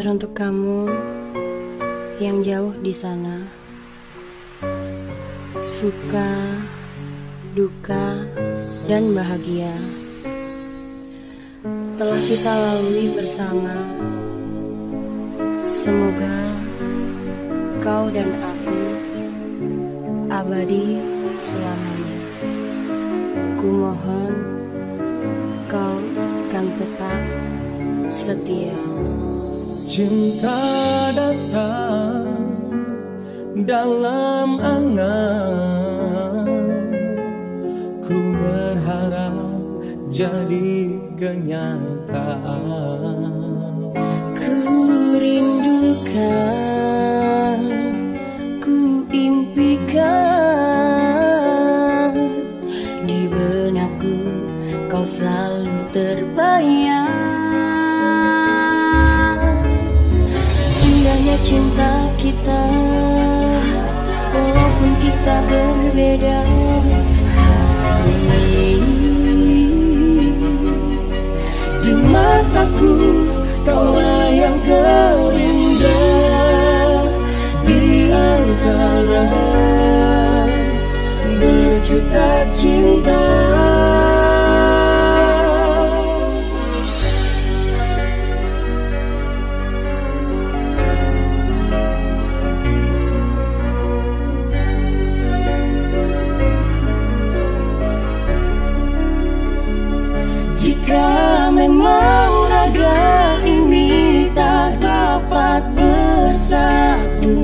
Teruntuk kamu yang jauh di sana, suka, duka, dan bahagia telah kita lalui bersama. Semoga kau dan aku abadi selamanya. Kumohon kau kan tetap setia. Cinta datang dalam angan. Ku berharap jadi kenyataan. Ku rindukan, cinta kita. Walaupun kita berbeda Di mataku kaulah yang terindah. Di antara berjuta cinta dapat bersatu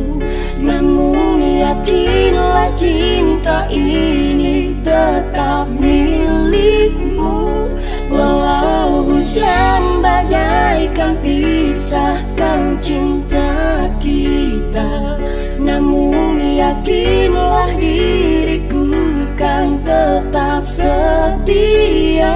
Namun yakinlah cinta ini tetap milikmu. Walau hujan bagaikan pisahkan cinta kita Namun yakinlah diriku kan tetap setia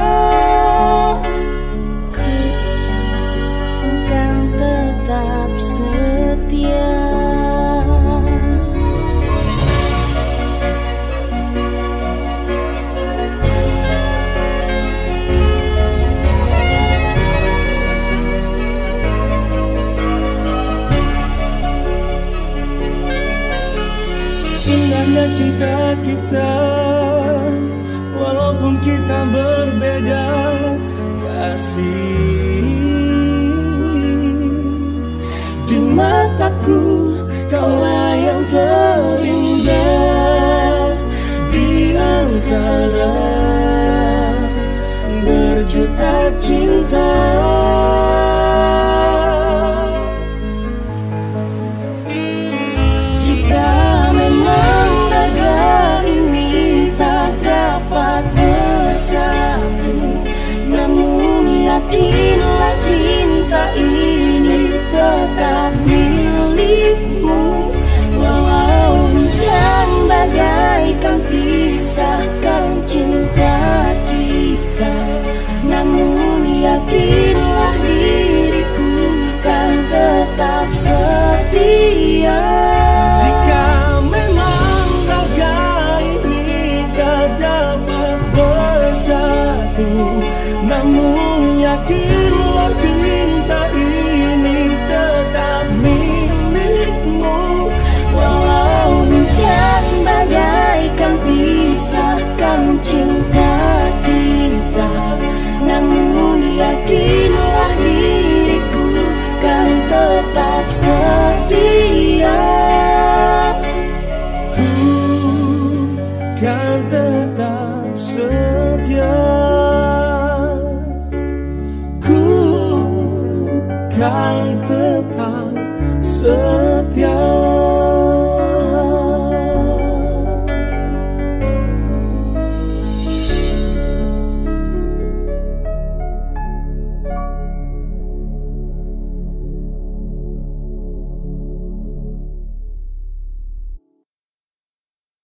Indahnya cinta kita Walaupun kita berbeda Kasih bersatu Namun yakinlah cinta ini tetap milikmu Walau hujan bagaikan pisahkan cinta kita Namun yakinlah diriku kan tetap setia